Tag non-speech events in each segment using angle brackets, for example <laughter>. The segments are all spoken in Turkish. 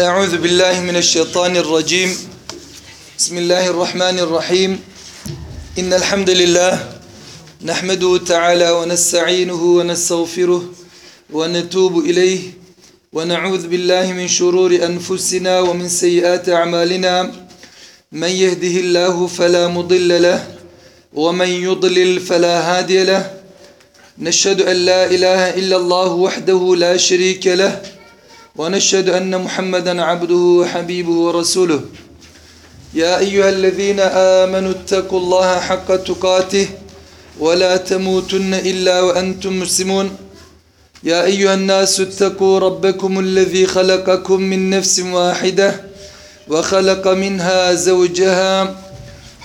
أعوذ بالله من الشيطان الرجيم. بسم الله الرحمن الرحيم. إن الحمد لله نحمده تعالى ونستعينه ونستغفره ونتوب إليه ونعوذ بالله من شرور أنفسنا ومن سيئات أعمالنا. من يهده الله فلا مضل له ومن يضلل فلا هادي له. نشهد أن لا إله إلا الله وحده لا شريك له ونشهد أن محمدا عبده وحبيبه ورسوله. يا أيها الذين آمنوا اتقوا الله حق تقاته ولا تموتن إلا وأنتم مسلمون. يا أيها الناس اتقوا ربكم الذي خلقكم من نفس واحدة وخلق منها زوجها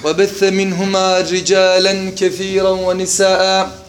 وبث منهما رجالا كثيرا ونساء.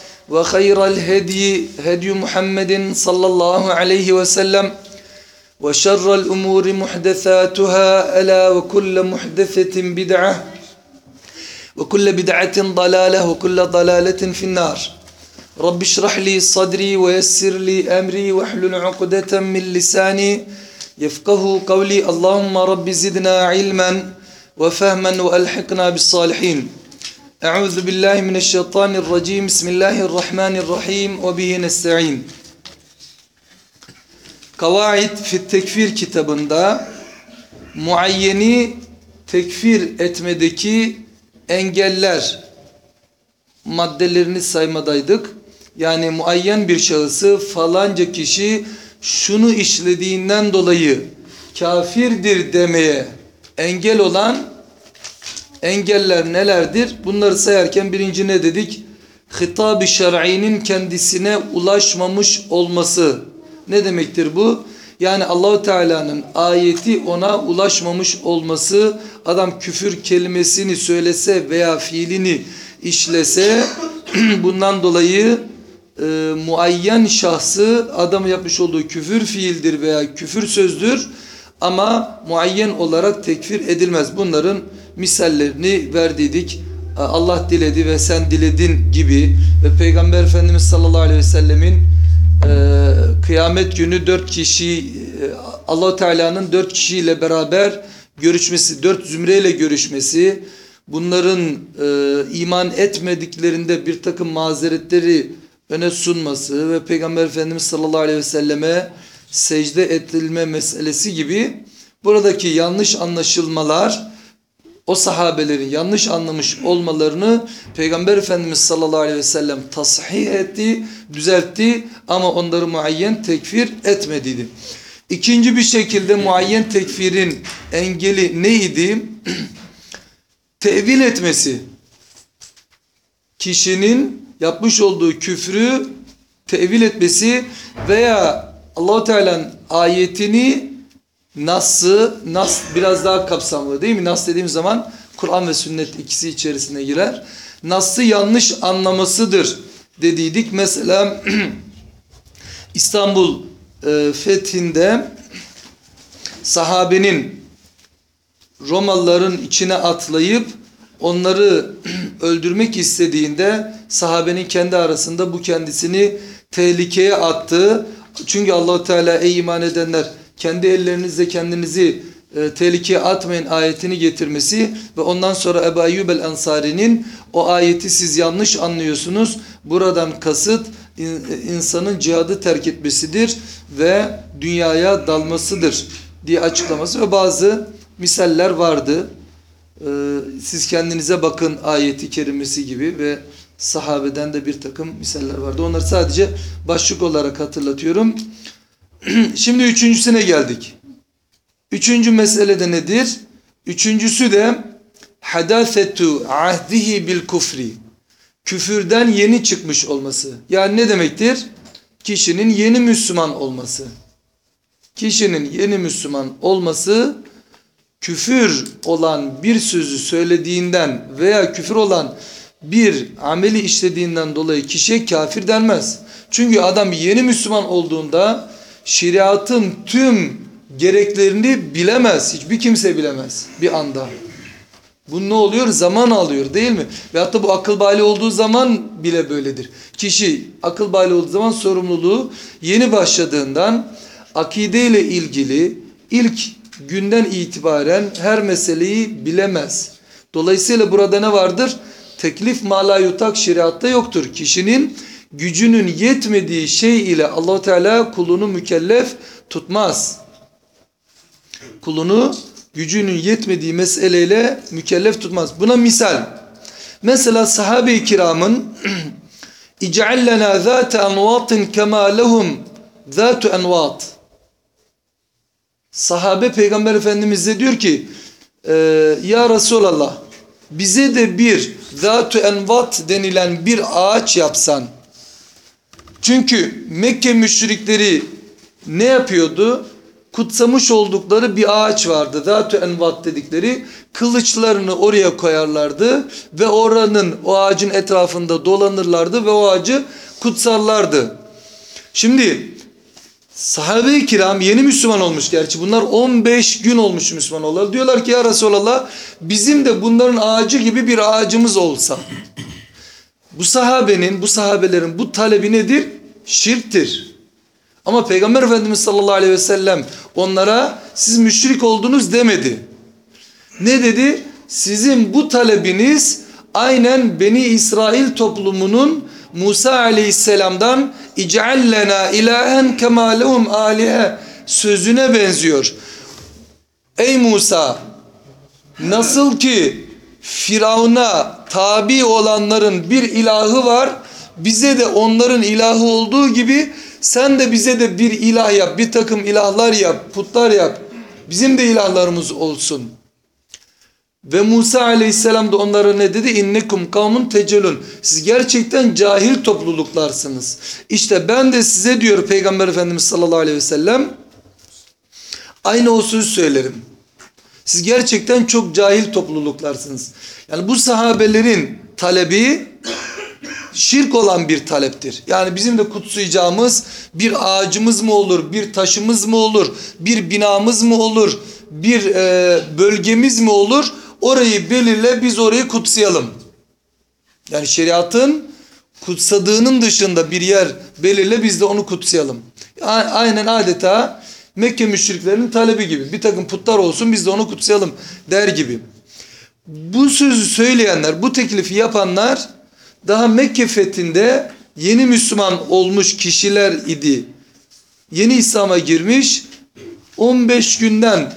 وخير الهدي هدي محمد صلى الله عليه وسلم وشر الأمور محدثاتها ألا وكل محدثة بدعة وكل بدعة ضلالة وكل ضلالة في النار. رب اشرح لي صدري ويسر لي أمري واحلل عقدة من لساني يفقه قولي. اللهم رب زدنا علما وفهما وألحقنا بالصالحين. Euzu billahi mineşşeytanirracim. Bismillahirrahmanirrahim. Ve bihi nestaîn. Kavaid fit tekfir kitabında muayyeni tekfir etmedeki engeller maddelerini saymadaydık. Yani muayyen bir şahısı falanca kişi şunu işlediğinden dolayı kafirdir demeye engel olan engeller nelerdir? Bunları sayarken birinci ne dedik? Hitab-ı şer'inin kendisine ulaşmamış olması. Ne demektir bu? Yani Allahu Teala'nın ayeti ona ulaşmamış olması, adam küfür kelimesini söylese veya fiilini işlese <clears throat> bundan dolayı e, muayyen şahsı adam yapmış olduğu küfür fiildir veya küfür sözdür ama muayyen olarak tekfir edilmez. Bunların misallerini verdiydik. Allah diledi ve sen diledin gibi ve Peygamber Efendimiz sallallahu aleyhi ve sellemin e, kıyamet günü dört kişi e, allah Teala'nın dört kişiyle beraber görüşmesi, dört zümreyle görüşmesi, bunların e, iman etmediklerinde bir takım mazeretleri öne sunması ve Peygamber Efendimiz sallallahu aleyhi ve selleme secde edilme meselesi gibi buradaki yanlış anlaşılmalar o sahabelerin yanlış anlamış olmalarını Peygamber Efendimiz sallallahu aleyhi ve sellem tasih etti, düzeltti ama onları muayyen tekfir etmediydi. İkinci bir şekilde muayyen tekfirin engeli neydi? <clears throat> Tevil etmesi. Kişinin yapmış olduğu küfrü tevil etmesi veya Allahu Teala'nın ayetini Nas'ı, Nas biraz daha kapsamlı değil mi? Nas dediğim zaman Kur'an ve sünnet ikisi içerisine girer. Nas'ı yanlış anlamasıdır dediydik. Mesela <clears throat> İstanbul e, fethinde sahabenin Romalıların içine atlayıp onları <clears throat> öldürmek istediğinde sahabenin kendi arasında bu kendisini tehlikeye attı. Çünkü Allahu Teala ey iman edenler kendi ellerinizle kendinizi e, tehlikeye atmayın ayetini getirmesi ve ondan sonra Ebu Eyyub el-Ensari'nin o ayeti siz yanlış anlıyorsunuz. Buradan kasıt in, insanın cihadı terk etmesidir ve dünyaya dalmasıdır diye açıklaması ve bazı misaller vardı. E, siz kendinize bakın ayeti kerimesi gibi ve sahabeden de bir takım misaller vardı. Onları sadece başlık olarak hatırlatıyorum. <clears throat> Şimdi üçüncüsüne geldik. Üçüncü mesele de nedir? Üçüncüsü de hadafetu ahdihi bil kufri. Küfürden yeni çıkmış olması. Yani ne demektir? Kişinin yeni Müslüman olması. Kişinin yeni Müslüman olması küfür olan bir sözü söylediğinden veya küfür olan bir ameli işlediğinden dolayı kişiye kafir denmez. Çünkü adam yeni Müslüman olduğunda şeriatın tüm gereklerini bilemez. Hiçbir kimse bilemez bir anda. Bu ne oluyor? Zaman alıyor değil mi? Ve hatta bu akıl bali olduğu zaman bile böyledir. Kişi akıl bali olduğu zaman sorumluluğu yeni başladığından akide ile ilgili ilk günden itibaren her meseleyi bilemez. Dolayısıyla burada ne vardır? Teklif mala yutak şeriatta yoktur. Kişinin gücünün yetmediği şey ile allah Teala kulunu mükellef tutmaz. Kulunu gücünün yetmediği meseleyle mükellef tutmaz. Buna misal. Mesela sahabe-i kiramın اِجْعَلْ لَنَا ذَاتَ أَنْوَاطٍ كَمَا لَهُمْ ذَاتُ أَنْوَاطٍ Sahabe Peygamber Efendimiz de diyor ki e, Ya Resulallah bize de bir zat envat denilen bir ağaç yapsan. çünkü Mekke müşrikleri ne yapıyordu? Kutsamış oldukları bir ağaç vardı. zat envat dedikleri. Kılıçlarını oraya koyarlardı ve oranın o ağacın etrafında dolanırlardı ve o ağacı kutsarlardı. Şimdi Sahabe-i kiram yeni Müslüman olmuş gerçi. Bunlar 15 gün olmuş Müslüman olalı. Diyorlar ki ya Resulallah bizim de bunların ağacı gibi bir ağacımız olsa. Bu sahabenin, bu sahabelerin bu talebi nedir? Şirktir. Ama Peygamber Efendimiz sallallahu aleyhi ve sellem onlara siz müşrik oldunuz demedi. Ne dedi? Sizin bu talebiniz aynen Beni İsrail toplumunun Musa aleyhisselamdan İc'allena ilahen kema lehum alihe sözüne benziyor. Ey Musa nasıl ki Firavun'a tabi olanların bir ilahı var bize de onların ilahı olduğu gibi sen de bize de bir ilah yap bir takım ilahlar yap putlar yap bizim de ilahlarımız olsun. Ve Musa aleyhisselam da onlara ne dedi? İnnekum kavmun tecelun. Siz gerçekten cahil topluluklarsınız. İşte ben de size diyor Peygamber Efendimiz sallallahu aleyhi ve sellem aynı o sözü söylerim. Siz gerçekten çok cahil topluluklarsınız. Yani bu sahabelerin talebi şirk olan bir taleptir. Yani bizim de kutsayacağımız bir ağacımız mı olur, bir taşımız mı olur, bir binamız mı olur, bir e, bölgemiz mi olur? Orayı belirle biz orayı kutsayalım. Yani şeriatın kutsadığının dışında bir yer belirle biz de onu kutsayalım. Aynen adeta Mekke müşriklerinin talebi gibi. Bir takım putlar olsun biz de onu kutsayalım der gibi. Bu sözü söyleyenler, bu teklifi yapanlar daha Mekke fethinde yeni Müslüman olmuş kişiler idi. Yeni İslam'a girmiş 15 günden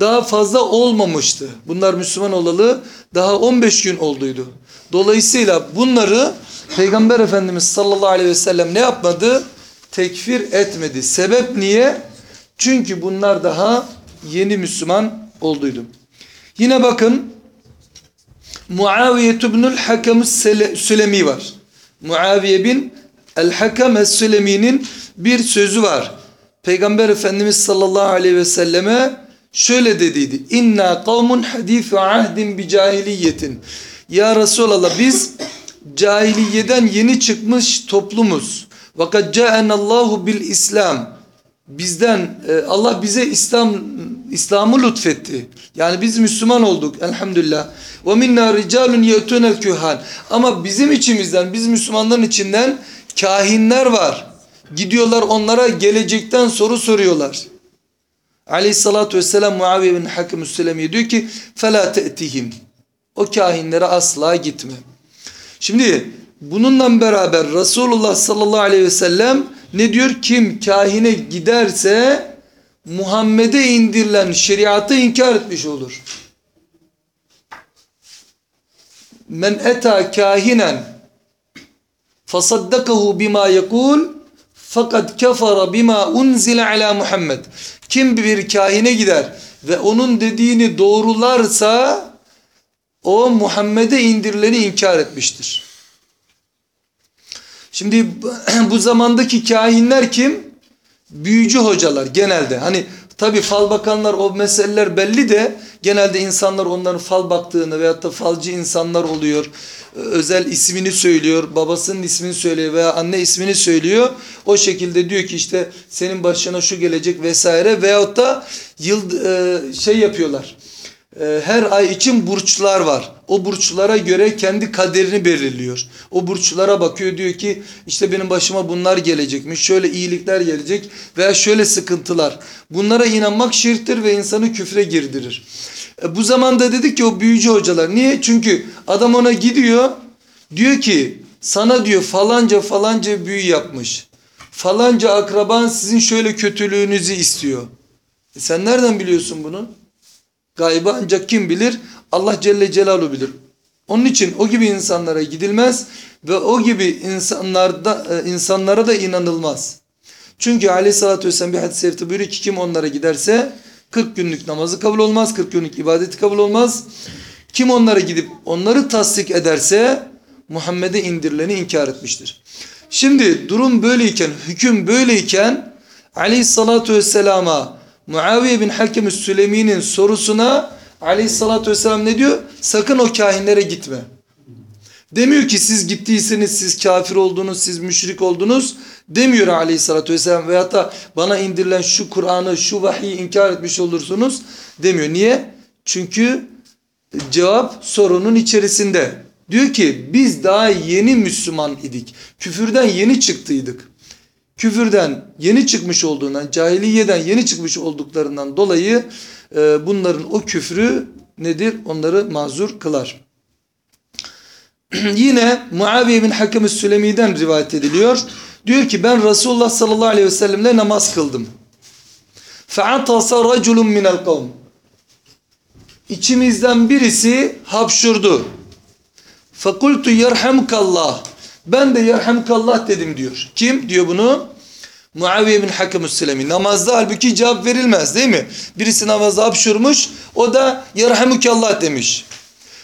daha fazla olmamıştı. Bunlar Müslüman olalı daha 15 gün olduydu. Dolayısıyla bunları Peygamber Efendimiz sallallahu aleyhi ve sellem ne yapmadı? Tekfir etmedi. Sebep niye? Çünkü bunlar daha yeni Müslüman olduydu. Yine bakın Muaviye ibnül Hakam Sülemi var. Muaviye bin El-Hakam Sülemi'nin bir sözü var. Peygamber Efendimiz sallallahu aleyhi ve selleme şöyle dediydi. İnna kavmun hadifu ahdin bi cahiliyetin. Ya Resulallah biz cahiliyeden yeni çıkmış toplumuz. Vakat ca'enallahu bil İslam Bizden e, Allah bize İslam İslam'ı lütfetti. Yani biz Müslüman olduk elhamdülillah. Ve minna ricalun yetunel kühan. Ama bizim içimizden, biz Müslümanların içinden kahinler var. Gidiyorlar onlara gelecekten soru soruyorlar. Aleyhissalatü vesselam Muaviye bin Hakim Üssülemi'ye diyor ki فَلَا تَأْتِهِمْ O kahinlere asla gitme. Şimdi bununla beraber Resulullah sallallahu aleyhi ve sellem ne diyor? Kim kahine giderse Muhammed'e indirilen şeriatı inkar etmiş olur. Men eta kahinen fasaddakahu bima yekul fakat kefara bima unzile ala Muhammed. Kim bir kahine gider ve onun dediğini doğrularsa o Muhammed'e indirileni inkar etmiştir. Şimdi <clears throat> bu zamandaki kahinler kim? büyücü hocalar genelde hani tabi fal bakanlar o meseleler belli de genelde insanlar onların fal baktığını veyahut da falcı insanlar oluyor. Özel ismini söylüyor, babasının ismini söylüyor veya anne ismini söylüyor. O şekilde diyor ki işte senin başına şu gelecek vesaire veyahut da yıl e, şey yapıyorlar. E, her ay için burçlar var. O burçlara göre kendi kaderini belirliyor. O burçlara bakıyor diyor ki işte benim başıma bunlar gelecekmiş. Şöyle iyilikler gelecek veya şöyle sıkıntılar. Bunlara inanmak şirktir ve insanı küfre girdirir. E, bu zamanda dedik ki o büyücü hocalar. Niye? Çünkü adam ona gidiyor. Diyor ki sana diyor falanca falanca büyü yapmış. Falanca akraban sizin şöyle kötülüğünüzü istiyor. E sen nereden biliyorsun bunu? Gaybı ancak kim bilir? Allah Celle Celaluhu bilir. Onun için o gibi insanlara gidilmez ve o gibi insanlarda e, insanlara da inanılmaz. Çünkü aleyhissalatü vesselam bir hadis-i şerifte buyuruyor ki kim onlara giderse 40 günlük namazı kabul olmaz, 40 günlük ibadeti kabul olmaz. Kim onlara gidip onları tasdik ederse Muhammed'e indirileni inkar etmiştir. Şimdi durum böyleyken, hüküm böyleyken aleyhissalatü vesselama Muaviye bin Hakem Süleymi'nin sorusuna aleyhissalatü vesselam ne diyor? Sakın o kahinlere gitme. Demiyor ki siz gittiyseniz siz kafir oldunuz, siz müşrik oldunuz. Demiyor aleyhissalatü vesselam. Veyahut da bana indirilen şu Kur'an'ı, şu vahiyi inkar etmiş olursunuz demiyor. Niye? Çünkü cevap sorunun içerisinde. Diyor ki biz daha yeni Müslüman idik. Küfürden yeni çıktıydık Küfürden yeni çıkmış olduğundan, cahiliyeden yeni çıkmış olduklarından dolayı e, bunların o küfrü nedir? Onları mazur kılar. <clears throat> Yine Muaviye bin Hakem-i Sülemi'den rivayet ediliyor. Diyor ki ben Resulullah sallallahu aleyhi ve sellemle namaz kıldım. فَعَطَسَ رَجُلٌ مِنَ الْقَوْمِ İçimizden birisi hapşurdu. فَقُلْتُ يَرْحَمْكَ اللّٰهِ ben de yerhamkallah dedim diyor. Kim diyor bunu? Muaviye bin Hakem Sülemi. Namazda halbuki cevap verilmez değil mi? Birisi namazda hapşurmuş. O da yerhamukallah demiş.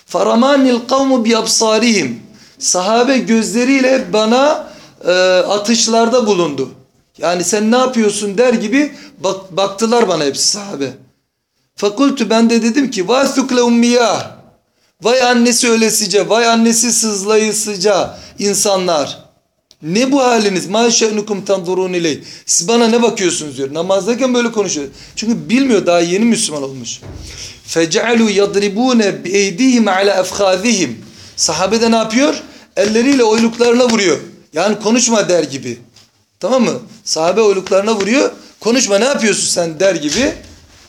Faramanil kavmu bi. Sahabe gözleriyle bana e, atışlarda bulundu. Yani sen ne yapıyorsun der gibi bak, baktılar bana hepsi sahabe. Fakultu ben de dedim ki vasukle ummiyah. Vay annesi ölesice, vay annesi sızlayısıca insanlar. Ne bu haliniz? Ma şe'nukum tanzurun iley. Siz bana ne bakıyorsunuz diyor. Namazdayken böyle konuşuyor. Çünkü bilmiyor daha yeni Müslüman olmuş. Fece'alu yadribune bi eydihim ala efkhazihim. Sahabe de ne yapıyor? Elleriyle oyluklarına vuruyor. Yani konuşma der gibi. Tamam mı? Sahabe oyluklarına vuruyor. Konuşma ne yapıyorsun sen der gibi.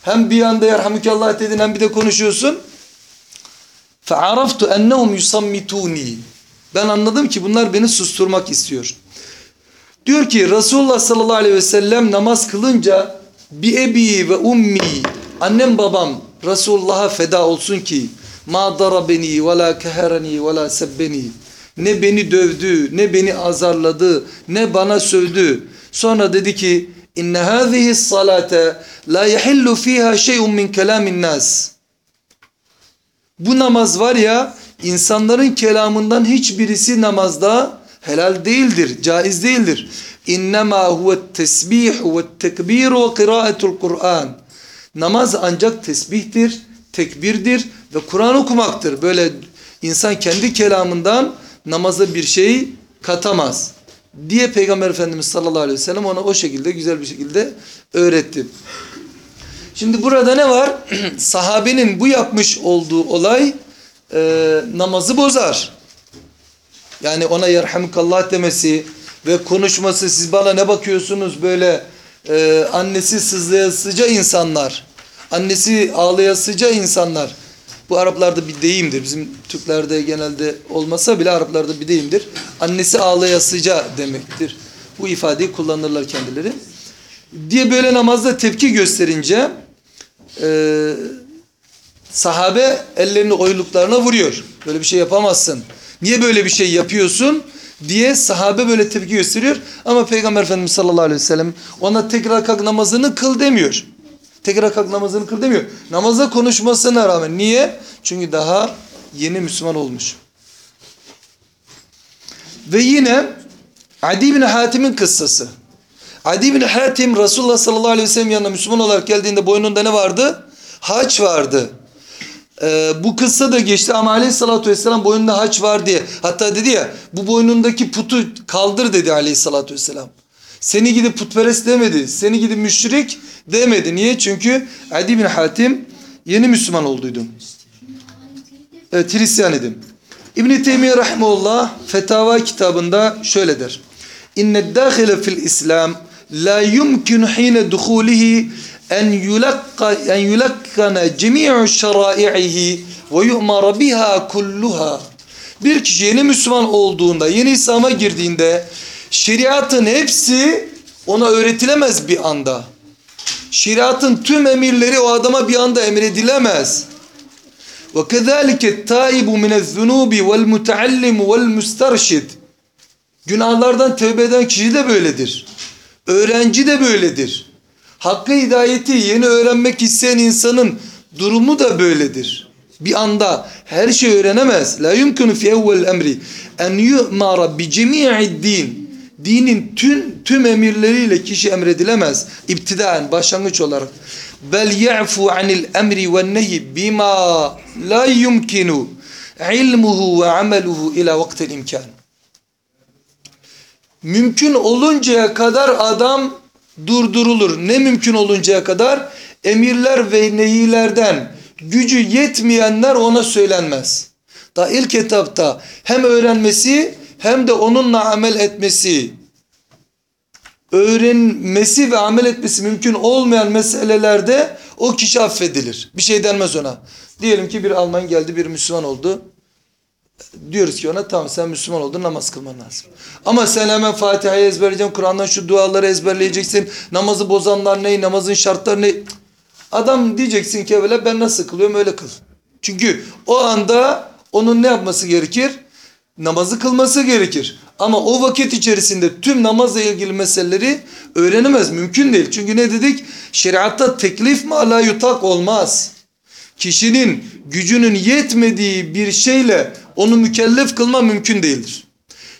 Hem bir anda yerhamükallah dedin hem bir de konuşuyorsun. فَعَرَفْتُ اَنَّهُمْ يُسَمِّتُونِي Ben anladım ki bunlar beni susturmak istiyor. Diyor ki Resulullah sallallahu aleyhi ve sellem namaz kılınca bi ebi ve ummi annem babam Resulullah'a feda olsun ki ma darabeni ve la kehereni ve la sebbeni ne beni dövdü ne beni azarladı ne bana sövdü. Sonra dedi ki inne hâzihi salate la yehillu fiha şey'un min kelamin nas. Bu namaz var ya insanların kelamından hiçbirisi namazda helal değildir, caiz değildir. İnnemâ huve tesbih ve tekbir ve kıraatul Kur'an. Namaz ancak tesbihtir, tekbirdir ve Kur'an okumaktır. Böyle insan kendi kelamından namaza bir şey katamaz diye Peygamber Efendimiz sallallahu aleyhi ve sellem ona o şekilde güzel bir şekilde öğretti. Şimdi burada ne var? <clears throat> Sahabenin bu yapmış olduğu olay e, namazı bozar. Yani ona yerhamkallah demesi ve konuşması siz bana ne bakıyorsunuz böyle e, annesi sızlayasıca insanlar, annesi ağlayasıca insanlar. Bu Araplarda bir deyimdir. Bizim Türklerde genelde olmasa bile Araplarda bir deyimdir. Annesi ağlayasıca demektir. Bu ifadeyi kullanırlar kendileri. Diye böyle namazda tepki gösterince e, sahabe ellerini oyluklarına vuruyor. Böyle bir şey yapamazsın. Niye böyle bir şey yapıyorsun? diye sahabe böyle tepki gösteriyor. Ama Peygamber Efendimiz sallallahu aleyhi ve sellem ona tekrar kalk namazını kıl demiyor. Tekrar kalk namazını kıl demiyor. Namaza konuşmasına rağmen. Niye? Çünkü daha yeni Müslüman olmuş. Ve yine Adi bin Hatim'in kıssası. Adi bin Hatim Resulullah sallallahu aleyhi ve sellem yanına Müslüman olarak geldiğinde boynunda ne vardı? Haç vardı. Ee, bu kıssa da geçti ama aleyhissalatü vesselam boynunda haç var diye. Hatta dedi ya bu boynundaki putu kaldır dedi aleyhissalatü vesselam. Seni gidip putperest demedi. Seni gidip müşrik demedi. Niye? Çünkü Adi bin Hatim yeni Müslüman olduydu. Evet Hristiyan idim. İbn-i Teymiye Rahimullah Fetava kitabında şöyle der. İnne dâhile fil İslam la yumkinu hine duhulihi en yulakka en yulakkana cemi'u şerai'ihi ve yu'mara biha kulluha. Bir kişi yeni Müslüman olduğunda, yeni İslam'a girdiğinde şeriatın hepsi ona öğretilemez bir anda. Şeriatın tüm emirleri o adama bir anda emredilemez. Ve kezalike taibu mine'z-zunubi vel muteallim vel mustarşid. Günahlardan tövbe eden kişi de böyledir. Öğrenci de böyledir. Hakkı hidayeti yeni öğrenmek isteyen insanın durumu da böyledir. Bir anda her şey öğrenemez. La yumkinu fi evvel emri en yu'mara bi cemi'i din. Dinin tüm tüm emirleriyle kişi emredilemez. İptidaen başlangıç olarak. Bel ya'fu anil emri ve nehi bima la yumkinu ilmuhu ve ameluhu ila vaktil imkan. Mümkün oluncaya kadar adam durdurulur. Ne mümkün oluncaya kadar? Emirler ve nehilerden gücü yetmeyenler ona söylenmez. Daha ilk etapta hem öğrenmesi hem de onunla amel etmesi, öğrenmesi ve amel etmesi mümkün olmayan meselelerde o kişi affedilir. Bir şey denmez ona. Diyelim ki bir Alman geldi bir Müslüman oldu. Diyoruz ki ona tamam sen Müslüman oldun namaz kılman lazım. Ama sen hemen Fatiha'yı ezberleyeceksin. Kur'an'dan şu duaları ezberleyeceksin. Namazı bozanlar ne? Namazın şartları ne? Adam diyeceksin ki evvela ben nasıl kılıyorum öyle kıl. Çünkü o anda onun ne yapması gerekir? Namazı kılması gerekir. Ama o vakit içerisinde tüm namazla ilgili meseleleri öğrenemez. Mümkün değil. Çünkü ne dedik? Şeriatta teklif ma la yutak olmaz. Kişinin gücünün yetmediği bir şeyle onu mükellef kılma mümkün değildir.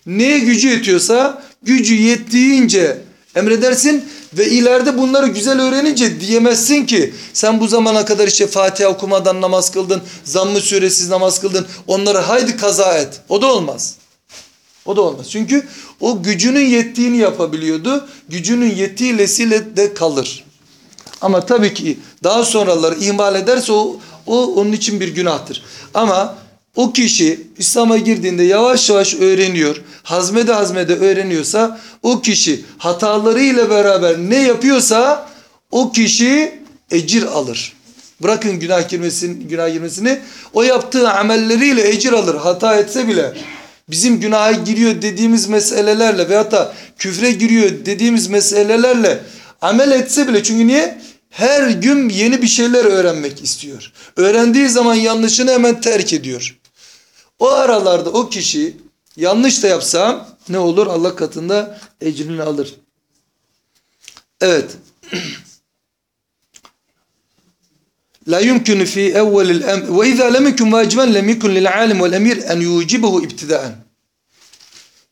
Neye gücü yetiyorsa gücü yettiğince emredersin ve ileride bunları güzel öğrenince diyemezsin ki sen bu zamana kadar işte Fatiha okumadan namaz kıldın, zammı suresiz namaz kıldın, onları haydi kaza et. O da olmaz. O da olmaz. Çünkü o gücünün yettiğini yapabiliyordu. Gücünün yettiğiyle de kalır. Ama tabii ki daha sonraları ihmal ederse o, o onun için bir günahtır. Ama o kişi İslam'a girdiğinde yavaş yavaş öğreniyor. Hazmede hazmede öğreniyorsa o kişi hatalarıyla beraber ne yapıyorsa o kişi ecir alır. Bırakın günah girmesini, günah girmesini o yaptığı amelleriyle ecir alır. Hata etse bile bizim günaha giriyor dediğimiz meselelerle veyahut da küfre giriyor dediğimiz meselelerle amel etse bile çünkü niye? Her gün yeni bir şeyler öğrenmek istiyor. Öğrendiği zaman yanlışını hemen terk ediyor. O aralarda o kişi yanlış da yapsa ne olur? Allah katında ecrini alır. Evet. <clears throat> La yumkinu fi evvelil em ve izâ lem yekun vaciben lem yekun lil alim vel emir en yucibuhu ibtidaen.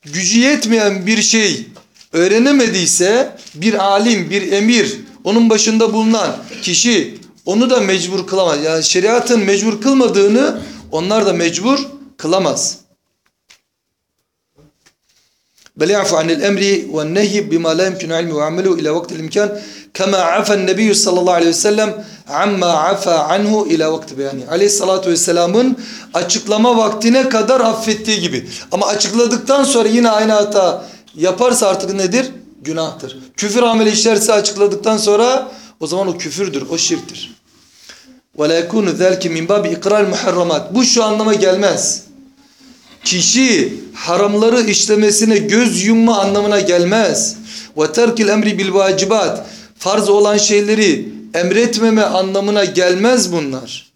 Gücü yetmeyen bir şey öğrenemediyse bir alim, bir emir, onun başında bulunan kişi onu da mecbur kılamaz. Yani şeriatın mecbur kılmadığını onlar da mecbur kılamaz. بل يعفو عن الأمر والنهي بما لا يمكن علمه وعمله إلى وقت الإمكان كما عفى النبي صلى الله عليه وسلم عما عفى عنه إلى وقت بيانه aleyhissalatü vesselamın açıklama vaktine kadar affettiği gibi. Ama açıkladıktan sonra yine aynı hata yaparsa artık nedir? Günahtır. Küfür ameli işlerse açıkladıktan sonra o zaman o küfürdür, o şirktir. وَلَا يَكُونُ ذَلْكِ مِنْ بَابِ اِقْرَى الْمُحَرَّمَاتِ Bu şu anlama gelmez. kişi haramları işlemesine göz yumma anlamına gelmez. Ve terkil emri bil vacibat farz olan şeyleri emretmeme anlamına gelmez bunlar.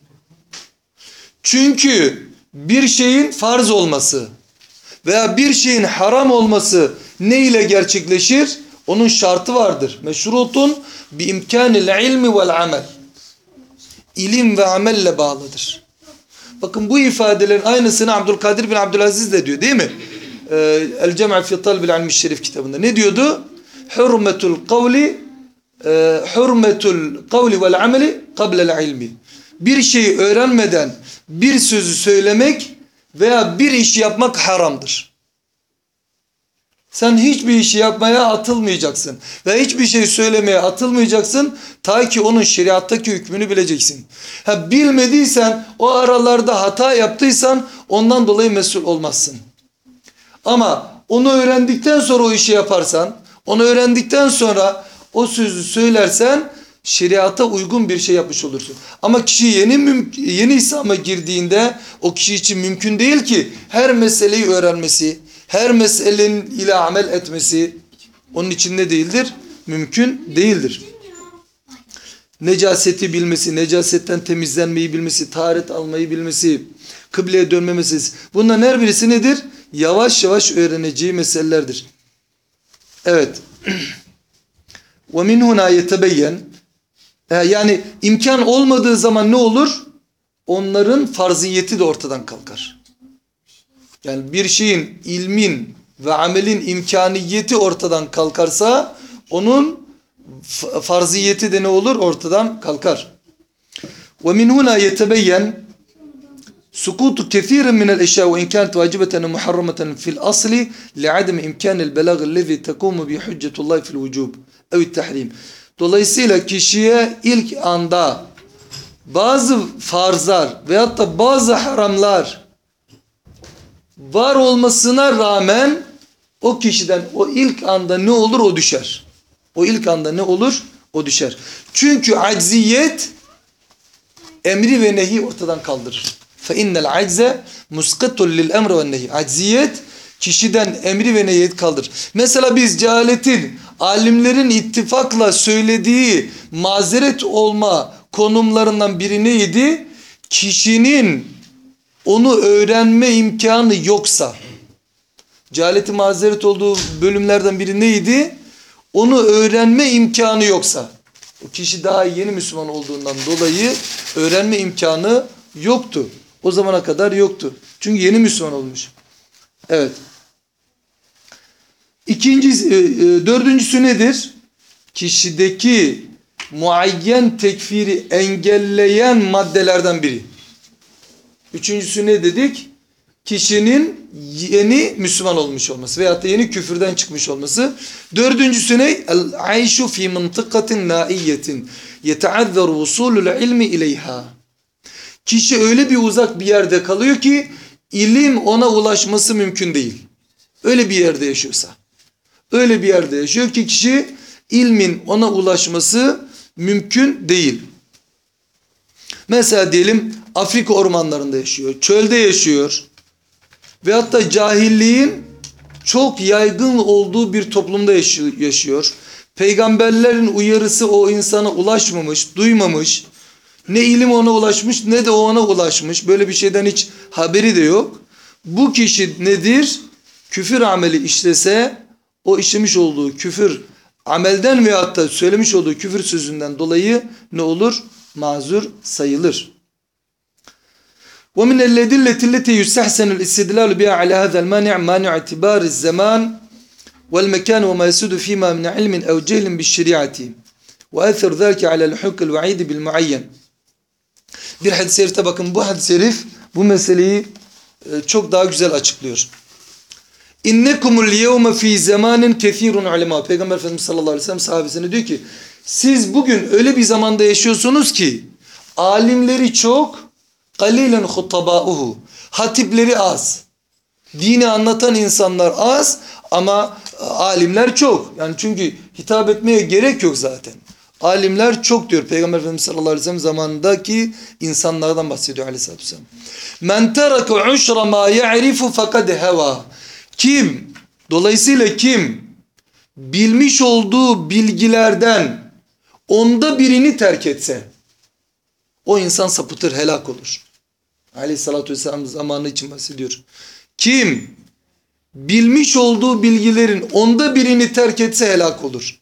Çünkü bir şeyin farz olması veya bir şeyin haram olması ne ile gerçekleşir? Onun şartı vardır. Meşrutun bi imkanil ilmi vel amel. İlim ve amelle bağlıdır. Bakın bu ifadelerin aynısını Abdülkadir bin Abdülaziz de diyor değil mi? Ee, El Cem'a fi Talbil Almiş Şerif kitabında. Ne diyordu? hurmetul kavli e, hurmetul kavli vel ameli kablel ilmi. Bir şeyi öğrenmeden bir sözü söylemek veya bir işi yapmak haramdır. Sen hiçbir işi yapmaya atılmayacaksın ve hiçbir şey söylemeye atılmayacaksın ta ki onun şeriattaki hükmünü bileceksin. Ha, bilmediysen o aralarda hata yaptıysan ondan dolayı mesul olmazsın. Ama onu öğrendikten sonra o işi yaparsan, onu öğrendikten sonra o sözü söylersen şeriata uygun bir şey yapmış olursun. Ama kişi yeni yeni İslam'a girdiğinde o kişi için mümkün değil ki her meseleyi öğrenmesi, her meselenin ile amel etmesi onun için ne değildir? Mümkün değildir. Necaseti bilmesi, necasetten temizlenmeyi bilmesi, taharet almayı bilmesi, kıbleye dönmemesi. Bunların her birisi nedir? Yavaş yavaş öğreneceği meselelerdir. Evet. وَمِنْ هُنَا يَتَبَيَّنْ Yani imkan olmadığı zaman ne olur? Onların farziyeti de ortadan kalkar. Yani bir şeyin ilmin ve amelin imkaniyeti ortadan kalkarsa onun farziyeti de ne olur? Ortadan kalkar. وَمِنْ هُنَا يَتَبَيَّنْ سقوط كثير من الأشياء وإن كانت واجبة ومحرمة في الأصل لعدم إمكان البلاغ الذي تقوم بحجة الله في الوجوب أو التحريم Dolayısıyla kişiye ilk anda bazı farzlar veyahut da bazı haramlar var olmasına rağmen o kişiden o ilk anda ne olur o düşer. O ilk anda ne olur o düşer. Çünkü acziyet emri ve nehi ortadan kaldırır. Fe innel acze muskatul lil emri. Acziyet kişiden emri ve nehi kaldırır. Mesela biz cehaletin alimlerin ittifakla söylediği mazeret olma konumlarından biri neydi? Kişinin onu öğrenme imkanı yoksa cehaleti mazeret olduğu bölümlerden biri neydi? Onu öğrenme imkanı yoksa o kişi daha yeni Müslüman olduğundan dolayı öğrenme imkanı yoktu. O zamana kadar yoktu. Çünkü yeni Müslüman olmuş. Evet. İkinci, e, e, dördüncüsü nedir? Kişideki muayyen tekfiri engelleyen maddelerden biri. Üçüncüsü ne dedik? Kişinin yeni Müslüman olmuş olması veyahut da yeni küfürden çıkmış olması. Dördüncüsü ne? El-ayşu fi mıntıkatin naiyetin yeteazzer vusulul ilmi ileyha. Kişi öyle bir uzak bir yerde kalıyor ki ilim ona ulaşması mümkün değil. Öyle bir yerde yaşıyorsa. Öyle bir yerde yaşıyor ki kişi ilmin ona ulaşması mümkün değil. Mesela diyelim Afrika ormanlarında yaşıyor, çölde yaşıyor. Ve hatta cahilliğin çok yaygın olduğu bir toplumda yaşıyor. Peygamberlerin uyarısı o insana ulaşmamış, duymamış. Ne ilim ona ulaşmış ne de o ona ulaşmış. Böyle bir şeyden hiç haberi de yok. Bu kişi nedir? Küfür ameli işlese o işlemiş olduğu küfür amelden veyahut da söylemiş olduğu küfür sözünden dolayı ne olur? Mazur sayılır. ومن الأدلة التي يستحسن الاستدلال بها على هذا المانع مانع اعتبار الزمان والمكان وما يسود فيما من علم أو جهل بالشريعة وأثر ذلك على الحق الوعيد بالمعين Bir hadis-i şerifte bakın bu hadis-i şerif bu meseleyi çok daha güzel açıklıyor. İnnekumul yevme fi zamanin kethirun ulema. Peygamber Efendimiz sallallahu aleyhi ve sellem sahabesine diyor ki siz bugün öyle bir zamanda yaşıyorsunuz ki alimleri çok Kalilen hutabauhu. Hatipleri az. Dini anlatan insanlar az ama alimler çok. Yani çünkü hitap etmeye gerek yok zaten. Alimler çok diyor Peygamber Efendimiz sallallahu aleyhi ve sellem zamanındaki insanlardan bahsediyor aleyhissalatü vesselam. Men terake uşra ma ya'rifu fakad heva. Kim? Dolayısıyla kim? Bilmiş olduğu bilgilerden onda birini terk etse o insan sapıtır, helak olur. Aleyhissalatü vesselam zamanı için bahsediyor. Kim bilmiş olduğu bilgilerin onda birini terk etse helak olur.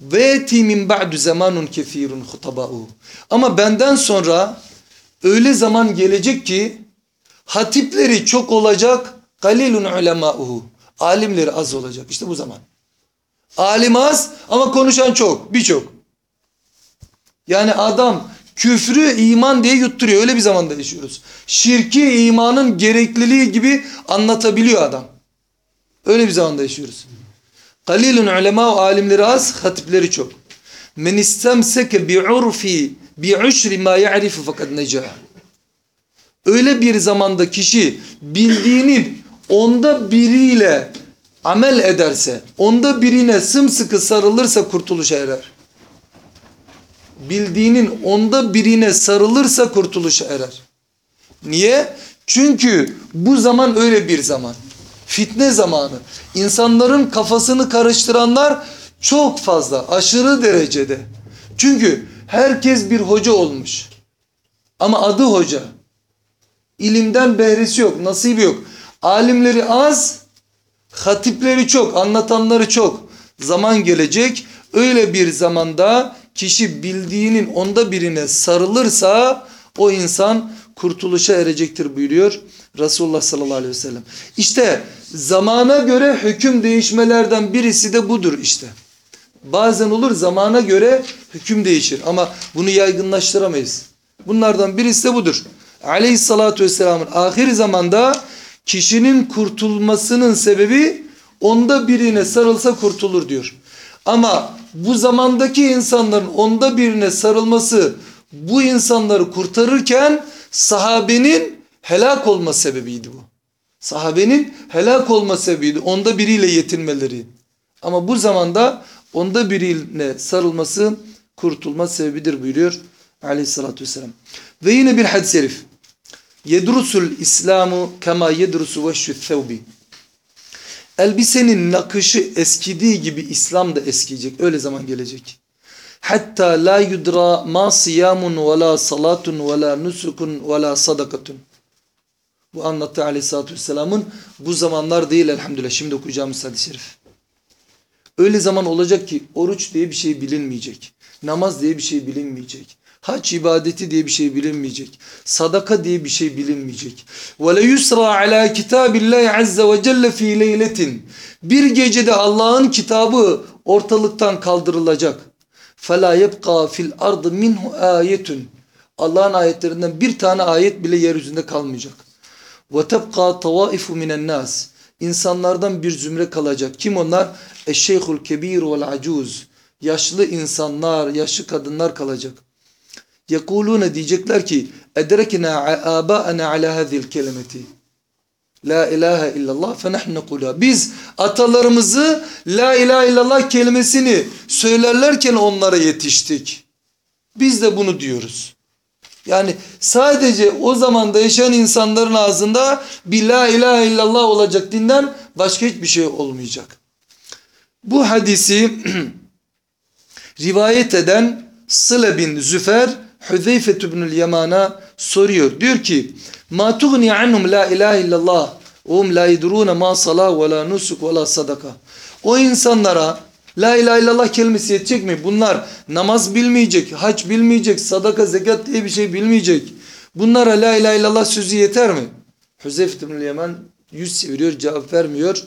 Ve min ba'du zamanun kefirun hutaba'u. Ama benden sonra öyle zaman gelecek ki hatipleri çok olacak, galilun ulema'uhu. Alimleri az olacak. İşte bu zaman. Alim az ama konuşan çok, birçok. Yani adam küfrü iman diye yutturuyor. Öyle bir zamanda yaşıyoruz. Şirki imanın gerekliliği gibi anlatabiliyor adam. Öyle bir zamanda yaşıyoruz. Kalilun ulema alimleri az, hatipleri çok. Men istemseke bi urfi bi ushri ma ya'rifu fakat necah. Öyle bir zamanda kişi bildiğinin onda biriyle amel ederse, onda birine sımsıkı sarılırsa kurtuluşa erer. Bildiğinin onda birine sarılırsa kurtuluşa erer. Niye? Çünkü bu zaman öyle bir zaman. Fitne zamanı. İnsanların kafasını karıştıranlar çok fazla, aşırı derecede. Çünkü herkes bir hoca olmuş. Ama adı hoca. İlimden behresi yok, nasibi yok. Alimleri az, hatipleri çok, anlatanları çok. Zaman gelecek, öyle bir zamanda kişi bildiğinin onda birine sarılırsa o insan kurtuluşa erecektir buyuruyor Resulullah sallallahu aleyhi ve sellem. İşte zamana göre hüküm değişmelerden birisi de budur işte. Bazen olur zamana göre hüküm değişir ama bunu yaygınlaştıramayız. Bunlardan birisi de budur. Aleyhissalatü vesselamın ahir zamanda kişinin kurtulmasının sebebi onda birine sarılsa kurtulur diyor. Ama bu zamandaki insanların onda birine sarılması bu insanları kurtarırken sahabenin helak olma sebebiydi bu. Sahabenin helak olma sebebiydi. Onda biriyle yetinmeleri. Ama bu zamanda onda birine sarılması kurtulma sebebidir buyuruyor aleyhissalatü vesselam. Ve yine bir hadis-i şerif. Yedrusul İslamu kema yedrusu veşşü thevbi. Elbisenin nakışı eskidiği gibi İslam da eskiyecek. Öyle zaman gelecek. Hatta la yudra ma siyamun ve la salatun ve la nusukun ve la sadakatun. Bu anlattı aleyhissalatü vesselamın bu zamanlar değil elhamdülillah. Şimdi okuyacağımız hadis-i şerif. Öyle zaman olacak ki oruç diye bir şey bilinmeyecek. Namaz diye bir şey bilinmeyecek. Hac ibadeti diye bir şey bilinmeyecek. Sadaka diye bir şey bilinmeyecek. Ve le yusra ala kitabillahi azze ve celle fi leyletin. Bir gecede Allah'ın kitabı ortalıktan kaldırılacak. Fela yebqa fil ardı minhu ayetun. Allah'ın ayetlerinden bir tane ayet bile yeryüzünde kalmayacak. Ve tebqa tavaifu minen nas. İnsanlardan bir zümre kalacak. Kim onlar? Eşşeyhul kebir vel acuz. Yaşlı insanlar, yaşlı kadınlar kalacak. Yekulune diyecekler ki edrekna abaana ala hadhihi kelimeti. La ilahe illallah fe nahnu nekula. Biz atalarımızı la ilahe illallah kelimesini söylerlerken onlara yetiştik. Biz de bunu diyoruz. Yani sadece o zamanda yaşayan insanların ağzında bir la ilahe illallah olacak dinden başka hiçbir şey olmayacak. Bu hadisi <clears throat> rivayet eden Sıle bin Züfer Hüzeyfe ibnül Yaman'a soruyor. Diyor ki Ma tuğni anhum la ilahe illallah hum la yedrune ma salah ve la nusuk ve la sadaka. O insanlara la ilahe illallah kelimesi yetecek mi? Bunlar namaz bilmeyecek, hac bilmeyecek, sadaka, zekat diye bir şey bilmeyecek. Bunlara la ilahe illallah sözü yeter mi? Hüzeyfe ibnül Yaman yüz çeviriyor, cevap vermiyor.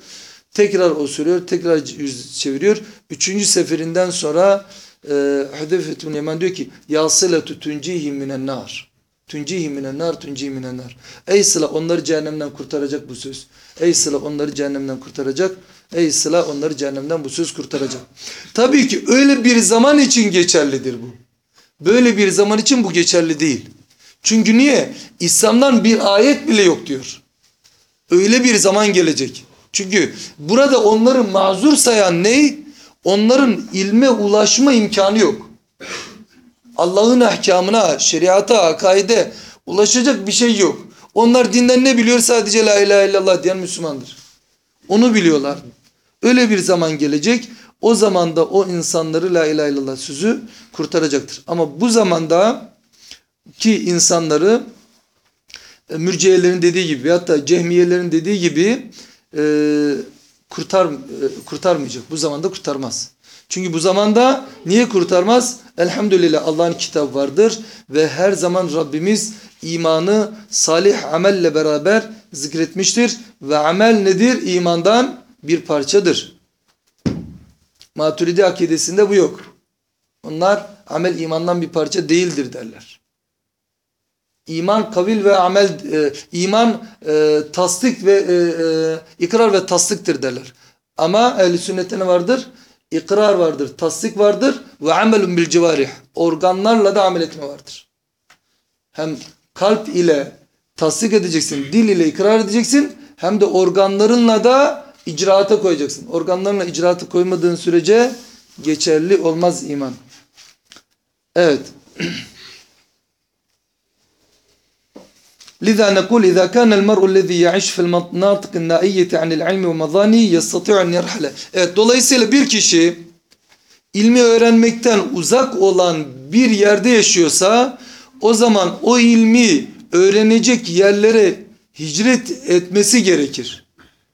Tekrar o soruyor, tekrar yüz çeviriyor. Üçüncü seferinden sonra e, Hüdeyfe bin Yaman diyor ki Ya sıletu tuncihim minen nar. Tuncihim minen nar, tuncihim minen nar. Ey sıla onları cehennemden kurtaracak bu söz. Ey sıla onları cehennemden kurtaracak. Ey sıla onları cehennemden bu söz kurtaracak. Tabii ki öyle bir zaman için geçerlidir bu. Böyle bir zaman için bu geçerli değil. Çünkü niye? İslam'dan bir ayet bile yok diyor. Öyle bir zaman gelecek. Çünkü burada onları mazur sayan ne? Onların ilme ulaşma imkanı yok. Allah'ın ahkamına, şeriata, akaide ulaşacak bir şey yok. Onlar dinden ne biliyor? Sadece la ilahe illallah diyen Müslümandır. Onu biliyorlar. Öyle bir zaman gelecek. O zamanda o insanları la ilahe illallah sözü kurtaracaktır. Ama bu zamanda ki insanları e, mürciyelerin dediği gibi hatta cehmiyelerin dediği gibi e, kurtar e, kurtarmayacak. Bu zamanda kurtarmaz. Çünkü bu zamanda niye kurtarmaz? Elhamdülillah Allah'ın kitabı vardır ve her zaman Rabbimiz imanı salih amelle beraber zikretmiştir ve amel nedir? İmandan bir parçadır. Maturidi akidesinde bu yok. Onlar amel imandan bir parça değildir derler. İman kavil ve amel e, iman e, tasdik ve e, e, ikrar ve tasdiktir derler. Ama ehl sünnette ne vardır? İkrar vardır, tasdik vardır ve amelun bil civarih. Organlarla da amel etme vardır. Hem kalp ile tasdik edeceksin, dil ile ikrar edeceksin hem de organlarınla da icraata koyacaksın. Organlarınla icraata koymadığın sürece geçerli olmaz iman. Evet. <clears throat> لذا نقول إذا كان المرء الذي يعيش في المناطق النائية عن العلم ومظانه يستطيع أن يرحل. Evet, dolayısıyla bir kişi ilmi öğrenmekten uzak olan bir yerde yaşıyorsa o zaman o ilmi öğrenecek yerlere hicret etmesi gerekir.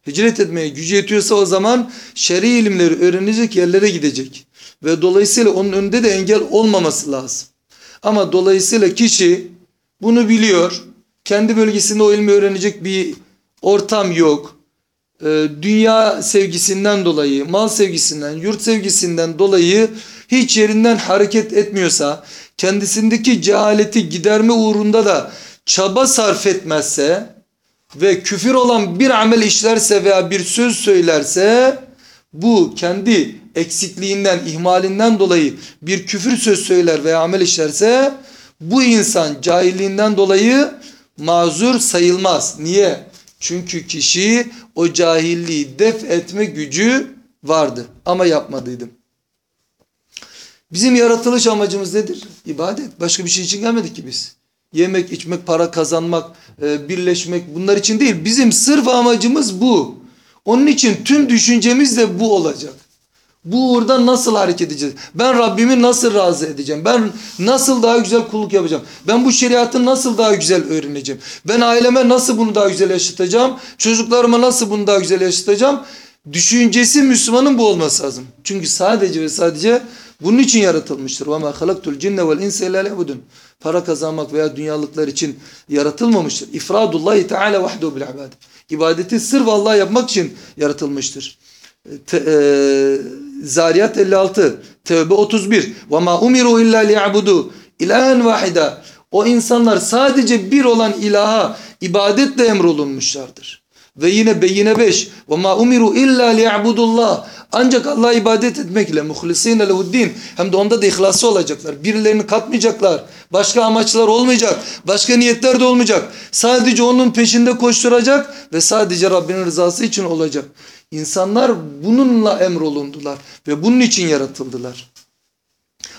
Hicret etmeye gücü yetiyorsa o zaman şer'i ilimleri öğrenecek yerlere gidecek. Ve dolayısıyla onun önünde de engel olmaması lazım. Ama dolayısıyla kişi bunu biliyor. kendi bölgesinde o ilmi öğrenecek bir ortam yok. Ee, dünya sevgisinden dolayı, mal sevgisinden, yurt sevgisinden dolayı hiç yerinden hareket etmiyorsa, kendisindeki cehaleti giderme uğrunda da çaba sarf etmezse ve küfür olan bir amel işlerse veya bir söz söylerse bu kendi eksikliğinden, ihmalinden dolayı bir küfür söz söyler veya amel işlerse bu insan cahilliğinden dolayı mazur sayılmaz. Niye? Çünkü kişi o cahilliği def etme gücü vardı ama yapmadıydı. Bizim yaratılış amacımız nedir? İbadet. Başka bir şey için gelmedik ki biz. Yemek, içmek, para kazanmak, e, birleşmek bunlar için değil. Bizim sırf amacımız bu. Onun için tüm düşüncemiz de bu olacak. Bu uğurda nasıl hareket edeceğiz? Ben Rabbimi nasıl razı edeceğim? Ben nasıl daha güzel kulluk yapacağım? Ben bu şeriatı nasıl daha güzel öğreneceğim? Ben aileme nasıl bunu daha güzel yaşatacağım? Çocuklarıma nasıl bunu daha güzel yaşatacağım? Düşüncesi Müslümanın bu olması lazım. Çünkü sadece ve sadece bunun için yaratılmıştır. وَمَا خَلَقْتُ الْجِنَّ وَالْاِنْسَ اِلَّا لِعْبُدُونَ Para kazanmak veya dünyalıklar için yaratılmamıştır. İfradullahi Teala vahdehu bil ibadet. İbadeti sırf Allah yapmak için yaratılmıştır. Te, e, Zariyat 56, Tevbe 31. Ve ma umiru illa liyabudu ilahen vahida. O insanlar sadece bir olan ilaha ibadetle emrolunmuşlardır. Ve yine beyine 5. Ve ma umiru illa liyabudullah. Ancak Allah'a ibadet etmekle muhlisine lehuddin. Hem de onda da ihlası olacaklar. Birilerini katmayacaklar. Başka amaçlar olmayacak. Başka niyetler de olmayacak. Sadece onun peşinde koşturacak ve sadece Rabbinin rızası için olacak. İnsanlar bununla emrolundular ve bunun için yaratıldılar.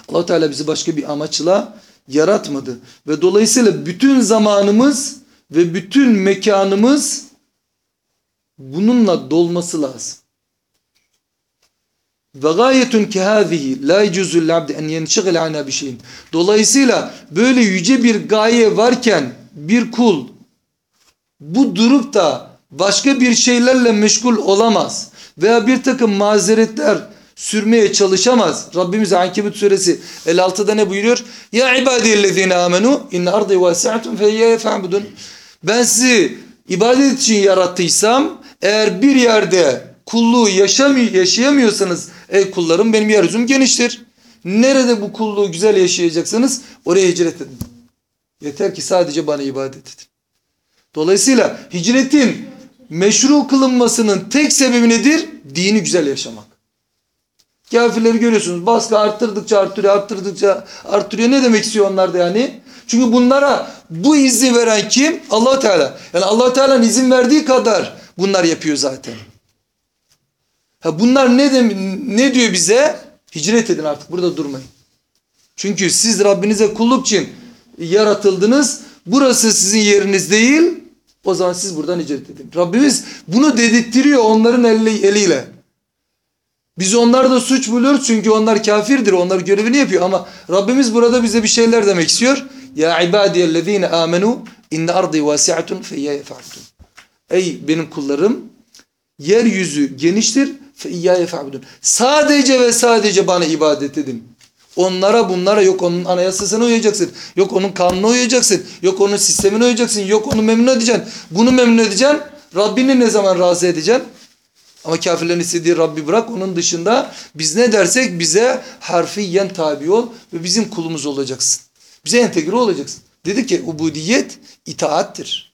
allah Teala bizi başka bir amaçla yaratmadı. Ve dolayısıyla bütün zamanımız ve bütün mekanımız bununla dolması lazım. Ve gayetun kehâzihi la yecuzul abd en yenşigil ana bir şeyin. Dolayısıyla böyle yüce bir gaye varken bir kul bu durup da başka bir şeylerle meşgul olamaz veya bir takım mazeretler sürmeye çalışamaz. Rabbimiz Ankebut suresi 56'da ne buyuruyor? Ya ibadiyellezine amenu inne ardı vasi'atun feyyeye fe'budun. Ben sizi ibadet için yarattıysam eğer bir yerde kulluğu yaşayamıyorsanız ey kullarım benim yeryüzüm geniştir. Nerede bu kulluğu güzel yaşayacaksınız oraya hicret edin. Yeter ki sadece bana ibadet edin. Dolayısıyla hicretin meşru kılınmasının tek sebebi nedir? Dini güzel yaşamak. Kafirleri görüyorsunuz. Baskı arttırdıkça arttırıyor, arttırdıkça arttırıyor. Ne demek istiyor onlar da yani? Çünkü bunlara bu izni veren kim? allah Teala. Yani allah Teala'nın izin verdiği kadar bunlar yapıyor zaten. Ha bunlar ne, de, ne diyor bize? Hicret edin artık burada durmayın. Çünkü siz Rabbinize kulluk için yaratıldınız. Burası sizin yeriniz değil. O zaman siz buradan hicret edin. Rabbimiz bunu dedirttiriyor onların eli, eliyle. Biz onlarda suç buluyoruz çünkü onlar kafirdir. Onlar görevini yapıyor ama Rabbimiz burada bize bir şeyler demek istiyor. Ya ibadiyellezine amenu inne ardı vasi'atun feyyâye fa'budun. Ey benim kullarım yeryüzü geniştir feyyâye fa'budun. Sadece ve sadece bana ibadet edin. Onlara bunlara yok onun anayasasına uyacaksın. Yok onun kanuna uyacaksın. Yok onun sistemine uyacaksın. Yok onu memnun edeceksin. Bunu memnun edeceksin. Rabbini ne zaman razı edeceksin? Ama kafirlerin istediği Rabbi bırak onun dışında biz ne dersek bize harfiyen tabi ol ve bizim kulumuz olacaksın. Bize entegre olacaksın. Dedi ki ubudiyet itaattir.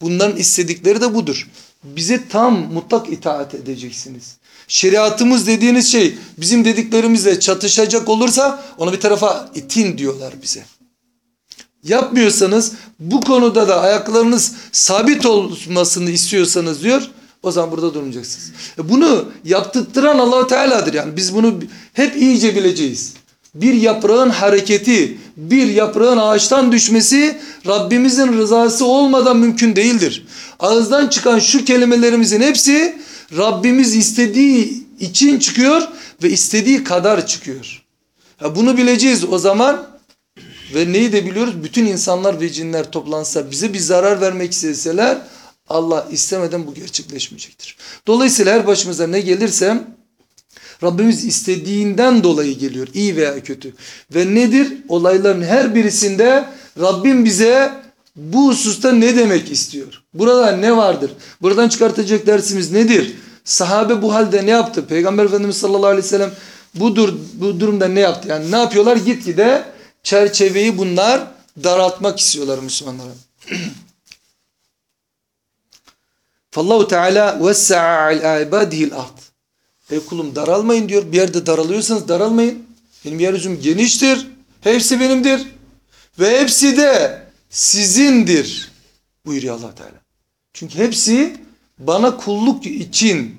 Bunların istedikleri de budur. Bize tam mutlak itaat edeceksiniz. Şeriatımız dediğiniz şey bizim dediklerimizle çatışacak olursa onu bir tarafa itin diyorlar bize. Yapmıyorsanız bu konuda da ayaklarınız sabit olmasını istiyorsanız diyor o zaman burada durmayacaksınız. E bunu yaptırtıran Allahu Teala'dır yani biz bunu hep iyice bileceğiz. Bir yaprağın hareketi, bir yaprağın ağaçtan düşmesi Rabbimizin rızası olmadan mümkün değildir. Ağızdan çıkan şu kelimelerimizin hepsi Rabbimiz istediği için çıkıyor ve istediği kadar çıkıyor. Ya bunu bileceğiz o zaman ve neyi de biliyoruz? Bütün insanlar ve cinler toplansa bize bir zarar vermek isteseler Allah istemeden bu gerçekleşmeyecektir. Dolayısıyla her başımıza ne gelirse Rabbimiz istediğinden dolayı geliyor. iyi veya kötü. Ve nedir? Olayların her birisinde Rabbim bize bu hususta ne demek istiyor? Burada ne vardır? Buradan çıkartacak dersimiz nedir? Sahabe bu halde ne yaptı? Peygamber Efendimiz sallallahu aleyhi ve sellem bu, dur, bu durumda ne yaptı? Yani ne yapıyorlar? Gitgide çerçeveyi bunlar daraltmak istiyorlar Müslümanlara. <clears throat> Fallahu Teala vessa'a al ibadihi'l ard. Ey kulum daralmayın diyor. Bir yerde daralıyorsanız daralmayın. Benim yeryüzüm geniştir. Hepsi benimdir. Ve hepsi de sizindir buyuruyor allah Teala. Çünkü hepsi bana kulluk için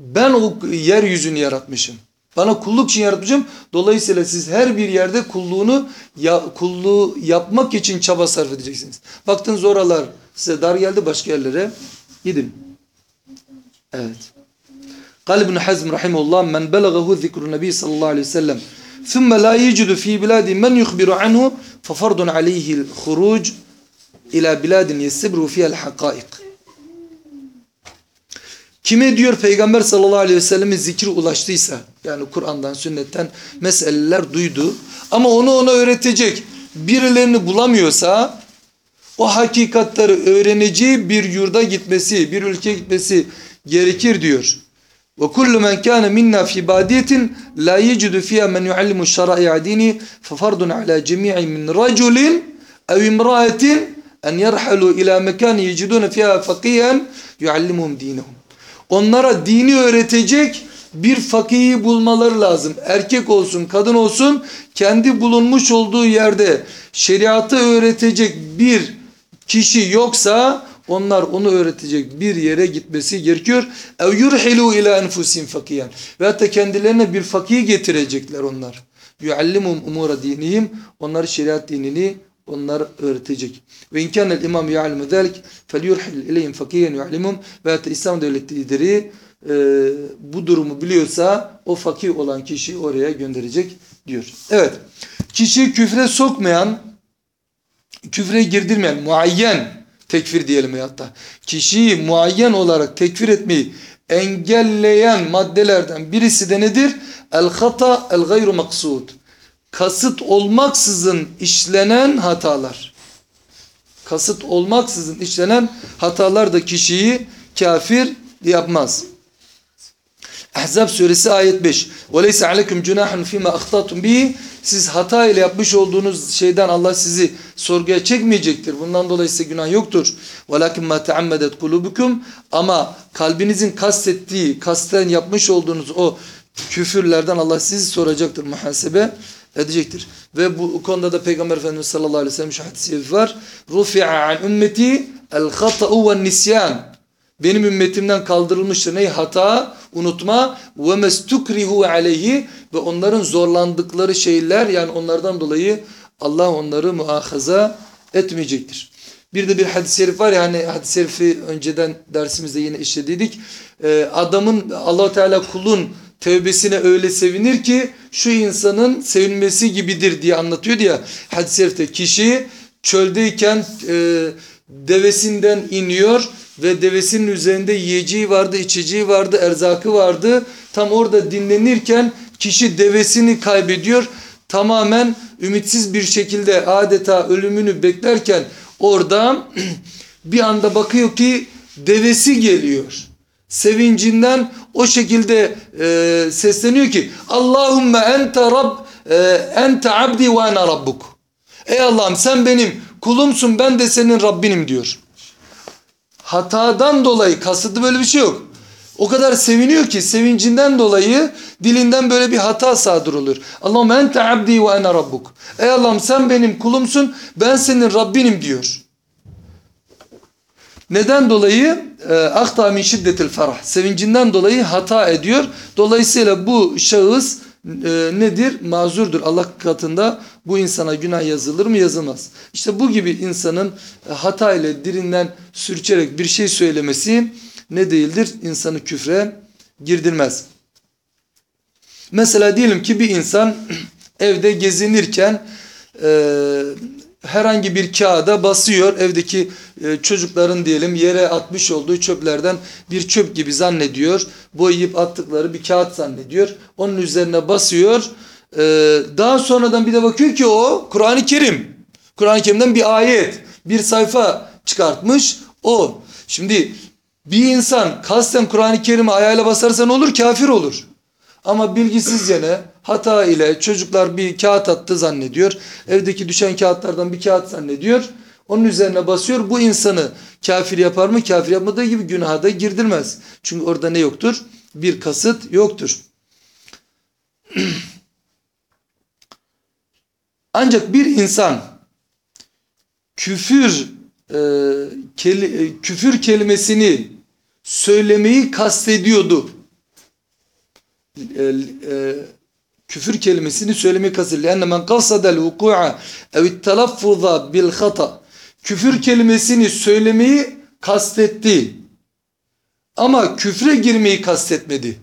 ben o yeryüzünü yaratmışım. Bana kulluk için yaratmışım. Dolayısıyla siz her bir yerde kulluğunu ya, kulluğu yapmak için çaba sarf edeceksiniz. Baktınız oralar size dar geldi başka yerlere gidin. Evet. Kalbun Hazm rahimullah men belagahu zikru nebi sallallahu aleyhi ve sellem ثم لا يجد في بلاد من يخبر عنه ففرض عليه الخروج إلى بلاد يستبر فيها الحقائق Kime diyor Peygamber sallallahu aleyhi ve sellem'in zikri ulaştıysa yani Kur'an'dan sünnetten meseleler duydu ama onu ona öğretecek birilerini bulamıyorsa o hakikatları öğreneceği bir yurda gitmesi bir ülkeye gitmesi gerekir diyor. Ve kullu men kana minna fi badiyetin la yecidu fiha men yuallimu şara'i'a dini fe fardun ala cemi'i min raculin ev imra'atin en yerhalu ila mekan yeciduna fiha fakihen yuallimuhum dinahum. Onlara dini öğretecek bir fakihi bulmaları lazım. Erkek olsun, kadın olsun kendi bulunmuş olduğu yerde şeriatı öğretecek bir kişi yoksa onlar onu öğretecek bir yere gitmesi gerekiyor. Ev yurhilu ila enfusin fakiyen. Ve hatta kendilerine bir fakih getirecekler onlar. Yuallimum umura dinihim. Onlar şeriat dinini onlar öğretecek. Ve imkanel imam ya'limu zalik felyurhil ileyhim fakiyen yu'allimum ve hatta İslam devleti lideri e, bu durumu biliyorsa o fakih olan kişi oraya gönderecek diyor. Evet. Kişiyi küfre sokmayan, küfre girdirmeyen, muayyen tekfir diyelim hatta kişiyi muayyen olarak tekfir etmeyi engelleyen maddelerden birisi de nedir? El hata el gayru maksud. Kasıt olmaksızın işlenen hatalar. Kasıt olmaksızın işlenen hatalar da kişiyi kafir yapmaz. Ahzab suresi ayet 5. وَلَيْسَ عَلَيْكُمْ جُنَاحٌ فِيمَا اَخْتَاتُمْ بِهِ Siz hata ile yapmış olduğunuz şeyden Allah sizi sorguya çekmeyecektir. Bundan dolayı size günah yoktur. وَلَكِنْ مَا تَعَمَّدَتْ قُلُوبُكُمْ Ama kalbinizin kastettiği, kasten yapmış olduğunuz o küfürlerden Allah sizi soracaktır, muhasebe edecektir. Ve bu konuda da Peygamber Efendimiz sallallahu aleyhi ve sellem şu hadisi var. رُفِعَ عَنْ ümmeti الْخَطَأُ وَالنِّسْيَانِ benim ümmetimden kaldırılmıştır. Ne? Hata, unutma ve mestukrihu aleyhi ve onların zorlandıkları şeyler yani onlardan dolayı Allah onları muahaza etmeyecektir. Bir de bir hadis-i şerif var ya hani hadis-i şerifi önceden dersimizde yine işlediydik. Ee, adamın allah Teala kulun tevbesine öyle sevinir ki şu insanın sevinmesi gibidir diye anlatıyor ya hadis-i şerifte. Kişi çöldeyken e, devesinden iniyor ve devesinin üzerinde yiyeceği vardı, içeceği vardı, erzakı vardı. Tam orada dinlenirken kişi devesini kaybediyor. Tamamen ümitsiz bir şekilde adeta ölümünü beklerken orada <clears throat> bir anda bakıyor ki devesi geliyor. Sevincinden o şekilde e, sesleniyor ki Allahümme ente Rab e, ente abdi ve ana rabbuk. Ey Allah'ım sen benim kulumsun ben de senin Rabbinim diyor. Hatadan dolayı kasıtlı böyle bir şey yok. O kadar seviniyor ki sevincinden dolayı dilinden böyle bir hata sadır olur. Allahümme ente abdi ve ana rabbuk. Ey Allah'ım sen benim kulumsun ben senin Rabbinim diyor. Neden dolayı? E, Akta min şiddetil ferah. Sevincinden dolayı hata ediyor. Dolayısıyla bu şahıs e, nedir? Mazurdur. Allah katında bu insana günah yazılır mı? Yazılmaz. İşte bu gibi insanın e, hata ile dirinden sürçerek bir şey söylemesi ne değildir? İnsanı küfre girdirmez. Mesela diyelim ki bir insan <clears throat> evde gezinirken e, herhangi bir kağıda basıyor. Evdeki e, çocukların diyelim yere atmış olduğu çöplerden bir çöp gibi zannediyor. Boyayıp attıkları bir kağıt zannediyor. Onun üzerine basıyor. E, daha sonradan bir de bakıyor ki o Kur'an-ı Kerim. Kur'an-ı Kerim'den bir ayet, bir sayfa çıkartmış. O. Şimdi bir insan kasten Kur'an-ı Kerim'i ayağıyla basarsa ne olur? Kafir olur. Ama bilgisizce? Hata ile çocuklar bir kağıt attı zannediyor. Evdeki düşen kağıtlardan bir kağıt zannediyor. Onun üzerine basıyor. Bu insanı kafir yapar mı? Kafir yapmadığı gibi günaha da girdirmez. Çünkü orada ne yoktur? Bir kasıt yoktur. <clears throat> Ancak bir insan küfür e, keli, e, küfür kelimesini söylemeyi kastediyordu E, e, küfür kelimesini söylemeyi kastediyor. لأن من قصد الوقوع أو التلفظ بالخطأ küfür kelimesini söylemeyi kastetti. Ama küfre girmeyi kastetmedi.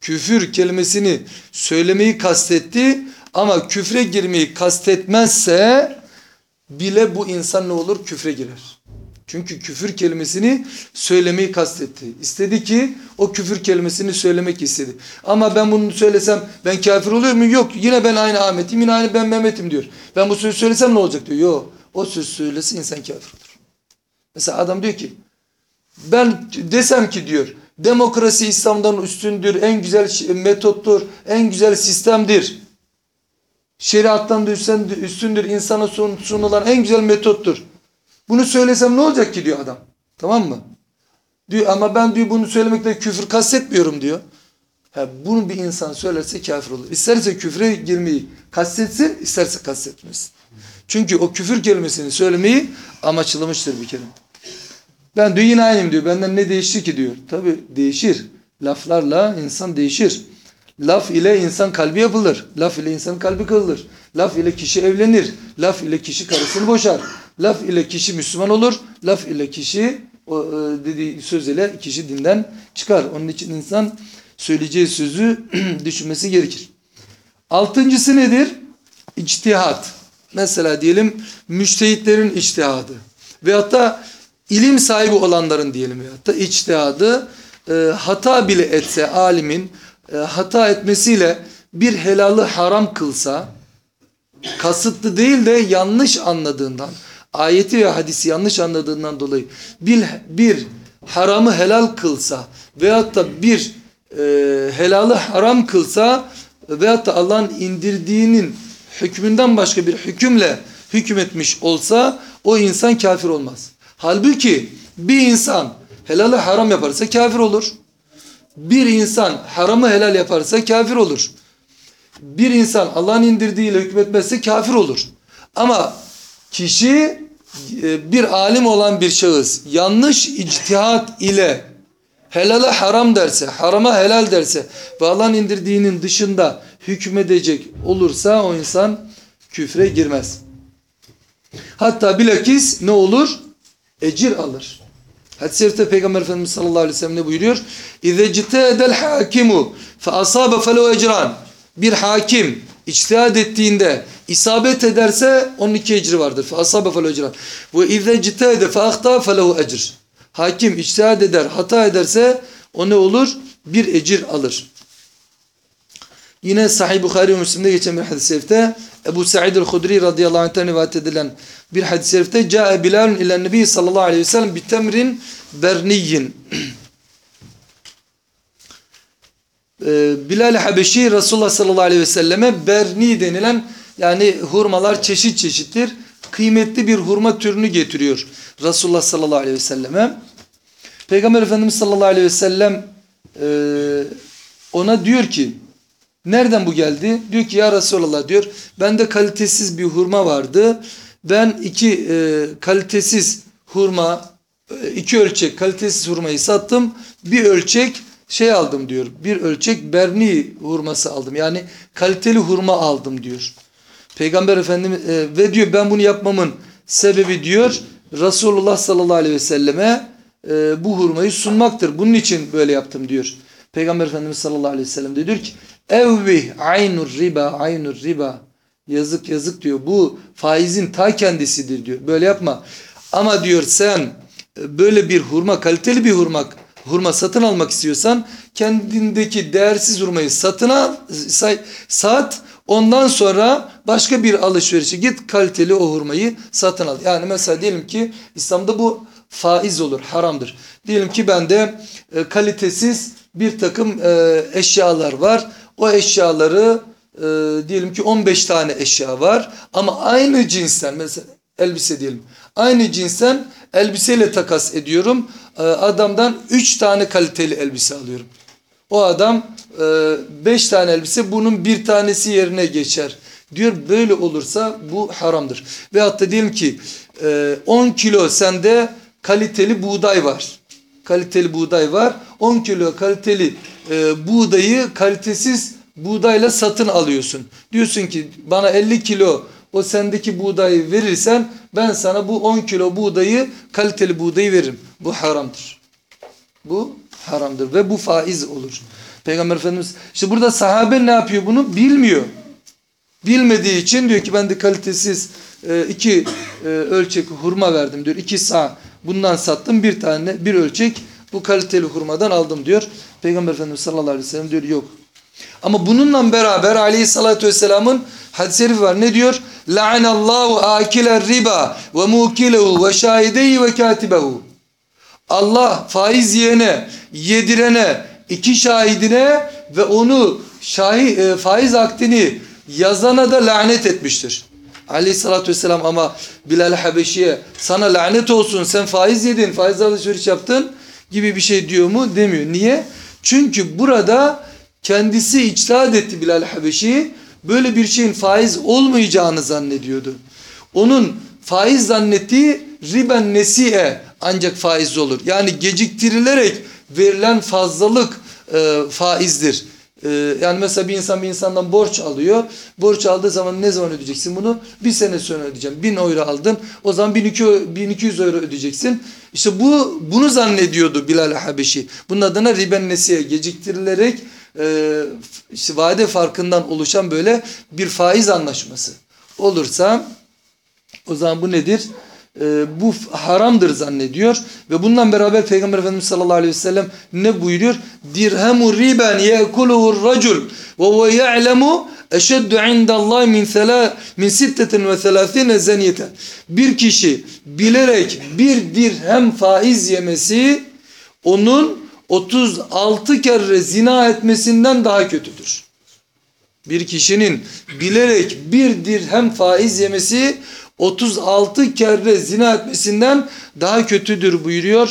Küfür kelimesini söylemeyi kastetti ama küfre girmeyi kastetmezse bile bu insan ne olur? Küfre girer. Çünkü küfür kelimesini söylemeyi kastetti. İstedi ki o küfür kelimesini söylemek istedi. Ama ben bunu söylesem ben kafir oluyor muyum? Yok. Yine ben aynı Ahmet'im yine aynı ben Mehmet'im diyor. Ben bu sözü söylesem ne olacak diyor. Yok. O söz söylesin insan kafir olur. Mesela adam diyor ki ben desem ki diyor demokrasi İslam'dan üstündür, en güzel metottur, en güzel sistemdir. Şeriattan da üstündür, insana sunulan en güzel metottur. Bunu söylesem ne olacak ki diyor adam. Tamam mı? Diyor ama ben diyor bunu söylemekte küfür kastetmiyorum diyor. Ha, bunu bir insan söylerse kafir olur. İsterse küfre girmeyi kastetsin, isterse kastetmesin. Çünkü o küfür kelimesini söylemeyi amaçlamıştır bir kere. Ben diyor yine aynıyım diyor. Benden ne değişti ki diyor. Tabi değişir. Laflarla insan değişir. Laf ile insan kalbi yapılır. Laf ile insan kalbi kırılır. Laf ile kişi evlenir. Laf ile kişi karısını boşar. Laf ile kişi Müslüman olur. Laf ile kişi o e, dediği söz ile kişi dinden çıkar. Onun için insan söyleyeceği sözü <clears throat> düşünmesi gerekir. Altıncısı nedir? İçtihat. Mesela diyelim müştehitlerin içtihadı. Veyahut da ilim sahibi olanların diyelim veyahut da içtihadı e, hata bile etse alimin e, hata etmesiyle bir helalı haram kılsa kasıtlı değil de yanlış anladığından ayeti ve hadisi yanlış anladığından dolayı bir, bir haramı helal kılsa veyahut da bir e, helalı haram kılsa veyahut da Allah'ın indirdiğinin hükmünden başka bir hükümle hükmetmiş olsa o insan kafir olmaz. Halbuki bir insan helalı haram yaparsa kafir olur. Bir insan haramı helal yaparsa kafir olur. Bir insan Allah'ın indirdiğiyle hükmetmezse kafir olur. Ama kişi e, bir alim olan bir şahıs yanlış içtihat ile helala haram derse, harama helal derse ve Allah'ın indirdiğinin dışında hükmedecek olursa o insan küfre girmez. Hatta bilakis ne olur? Ecir alır. Hadis-i şerifte Peygamber Efendimiz sallallahu aleyhi ve sellem ne buyuruyor? اِذَا جِتَادَ الْحَاكِمُ فَأَصَابَ فَلَوْ اَجْرًا Bir hakim içtihad ettiğinde İsabet ederse onun iki ecri vardır. Asabe fel ecran. Ve izle citede fe ahta felehu ecr. Hakim içtihad eder, hata ederse o ne olur? Bir ecir alır. Yine Sahih Bukhari ve Müslim'de geçen bir hadis-i şerifte Ebu Sa'id el-Hudri radıyallahu anh'tan rivayet edilen bir hadis-i şerifte Câe Bilalun ile Nebi sallallahu aleyhi ve sellem bitemrin berniyyin. Ee, Bilal-i Habeşi Resulullah sallallahu aleyhi ve selleme berni denilen yani hurmalar çeşit çeşittir. Kıymetli bir hurma türünü getiriyor Resulullah sallallahu aleyhi ve selleme. Peygamber Efendimiz sallallahu aleyhi ve sellem e, ona diyor ki nereden bu geldi? Diyor ki ya Resulallah diyor bende kalitesiz bir hurma vardı. Ben iki e, kalitesiz hurma iki ölçek kalitesiz hurmayı sattım. Bir ölçek şey aldım diyor. Bir ölçek berni hurması aldım. Yani kaliteli hurma aldım diyor. Peygamber Efendimiz e, ve diyor ben bunu yapmamın sebebi diyor Resulullah sallallahu aleyhi ve selleme e, bu hurmayı sunmaktır. Bunun için böyle yaptım diyor. Peygamber Efendimiz sallallahu aleyhi ve sellem diyor ki evvih aynur riba aynur riba yazık yazık diyor. Bu faizin ta kendisidir diyor. Böyle yapma. Ama diyor sen e, böyle bir hurma kaliteli bir hurma hurma satın almak istiyorsan kendindeki değersiz hurmayı satın al say, sat ondan sonra başka bir alışverişe git kaliteli o hurmayı satın al. Yani mesela diyelim ki İslam'da bu faiz olur haramdır. Diyelim ki bende e, kalitesiz bir takım e, eşyalar var. O eşyaları e, diyelim ki 15 tane eşya var ama aynı cinsten mesela elbise diyelim. Aynı cinsten elbiseyle takas ediyorum. E, adamdan 3 tane kaliteli elbise alıyorum. O adam 5 e, tane elbise bunun bir tanesi yerine geçer. Diyor böyle olursa bu haramdır. Ve hatta diyelim ki 10 e, kilo sende kaliteli buğday var. Kaliteli buğday var. 10 kilo kaliteli e, buğdayı kalitesiz buğdayla satın alıyorsun. Diyorsun ki bana 50 kilo o sendeki buğdayı verirsen ben sana bu 10 kilo buğdayı kaliteli buğdayı veririm. Bu haramdır. Bu haramdır ve bu faiz olur. Peygamber Efendimiz işte burada sahabe ne yapıyor bunu bilmiyor. Bilmediği için diyor ki ben de kalitesiz e, iki e, ölçek hurma verdim diyor. İki sağ bundan sattım bir tane bir ölçek bu kaliteli hurmadan aldım diyor. Peygamber Efendimiz sallallahu aleyhi ve sellem diyor yok. Ama bununla beraber aleyhissalatü vesselamın şerifi var. Ne diyor? La'anallahu akiler riba ve mukilehu ve şahideyi ve katibehu. Allah faiz yiyene, yedirene, iki şahidine ve onu şahi, e, faiz akdini yazana da lanet etmiştir. Aleyhissalatü vesselam ama Bilal Habeşi'ye sana lanet olsun sen faiz yedin, faiz alışveriş yaptın gibi bir şey diyor mu? Demiyor. Niye? Çünkü burada kendisi içtihat etti Bilal Habeşi. Böyle bir şeyin faiz olmayacağını zannediyordu. Onun faiz zannettiği riben nesiye ancak faiz olur. Yani geciktirilerek verilen fazlalık e, faizdir. E, yani mesela bir insan bir insandan borç alıyor. Borç aldığı zaman ne zaman ödeyeceksin bunu? Bir sene sonra ödeyeceğim. Bin euro aldın. O zaman 1200 euro ödeyeceksin. İşte bu bunu zannediyordu Bilal Habeşi. Bunun adına riben nesiye geciktirilerek e, işte vade farkından oluşan böyle bir faiz anlaşması olursa o zaman bu nedir? E, bu haramdır zannediyor ve bundan beraber Peygamber Efendimiz sallallahu aleyhi ve sellem ne buyuruyor? Dirhemu riben ye'kuluhu racul ve huve ya'lemu eşeddu indallahi min min sittetin ve thelathine zeniyeten. Bir kişi bilerek bir dirhem faiz yemesi onun 36 kere zina etmesinden daha kötüdür. Bir kişinin bilerek bir dirhem faiz yemesi 36 kere zina etmesinden daha kötüdür buyuruyor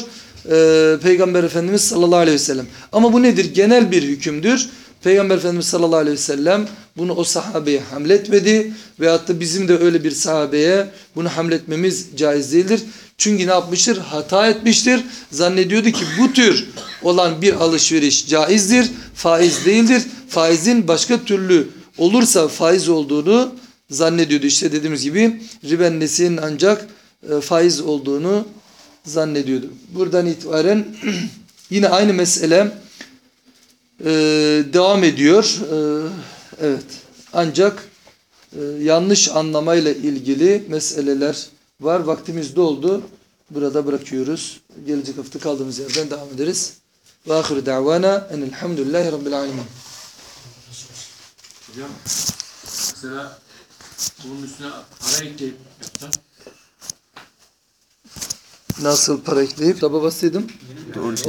e, Peygamber Efendimiz sallallahu aleyhi ve sellem. Ama bu nedir? Genel bir hükümdür. Peygamber Efendimiz sallallahu aleyhi ve sellem bunu o sahabeye hamletmedi ve hatta bizim de öyle bir sahabeye bunu hamletmemiz caiz değildir. Çünkü ne yapmıştır? Hata etmiştir. Zannediyordu ki bu tür olan bir alışveriş caizdir, faiz değildir. Faizin başka türlü olursa faiz olduğunu zannediyordu. İşte dediğimiz gibi riben nesinin ancak e, faiz olduğunu zannediyordu. Buradan itibaren <clears throat> yine aynı mesele e, devam ediyor. E, evet. Ancak yanlış anlamayla ilgili meseleler var. Vaktimiz doldu. Burada bırakıyoruz. Gelecek hafta kaldığımız yerden devam ederiz. Ve ahiru da'vana enelhamdülillahi rabbil alemin. Hocam mesela Bunun üstüne para ekleyip yapsan. Nasıl para ekleyip? Taba basaydım.